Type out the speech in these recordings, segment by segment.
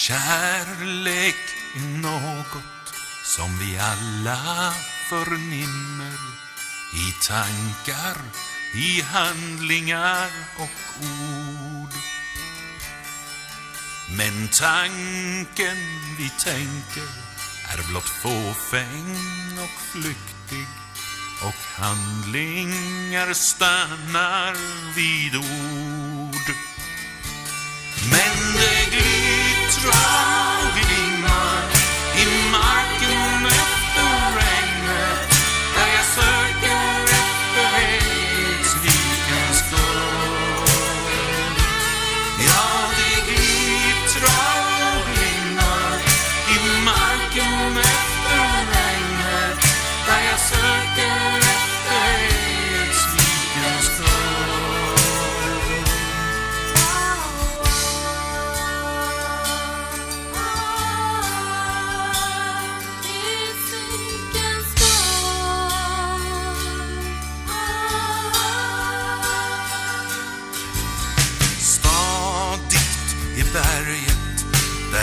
Kärlek är något som vi alla förnimmer i tankar, i handlingar och ord. Men tanken vi tänker är blott fåfäng och flyktig och handlingar stannar vid ord. Glittrar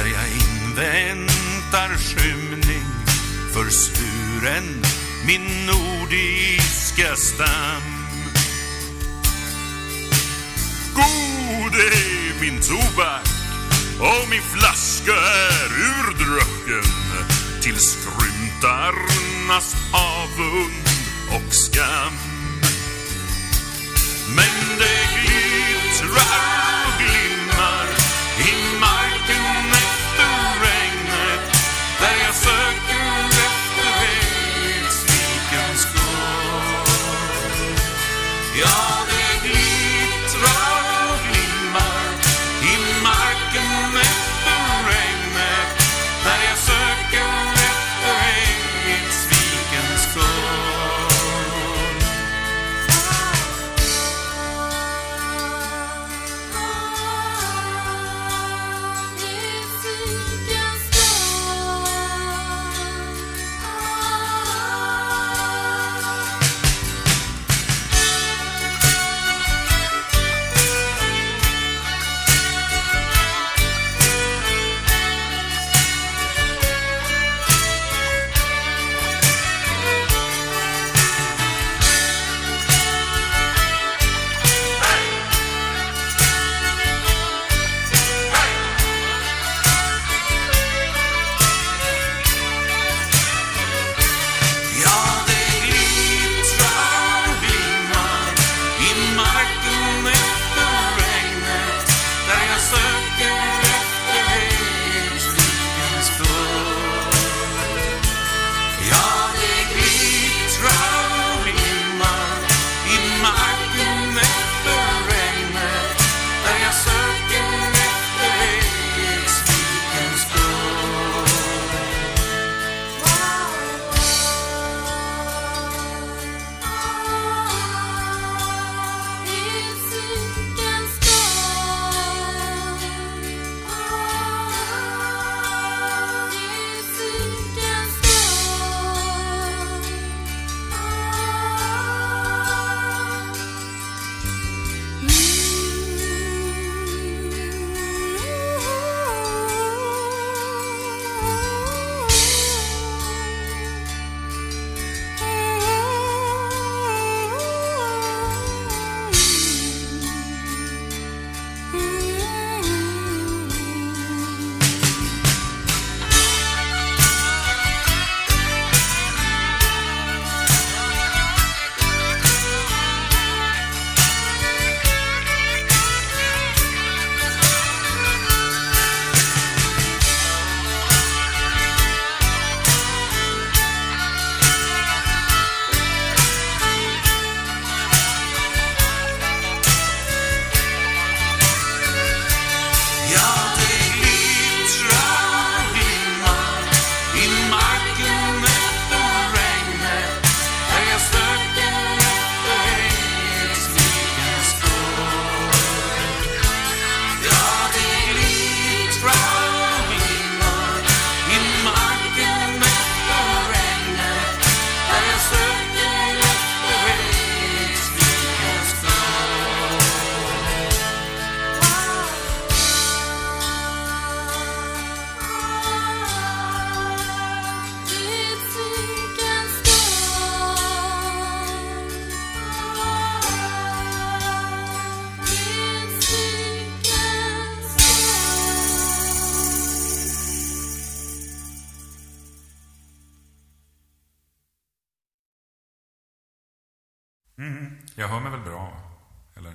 jag inväntar skymning för sturen min nordiska stam. God är min tobak och min flaska är urdrucken till skrymtarnas avund och skam. Men det glittrar Mm. Jag hör mig väl bra? Eller?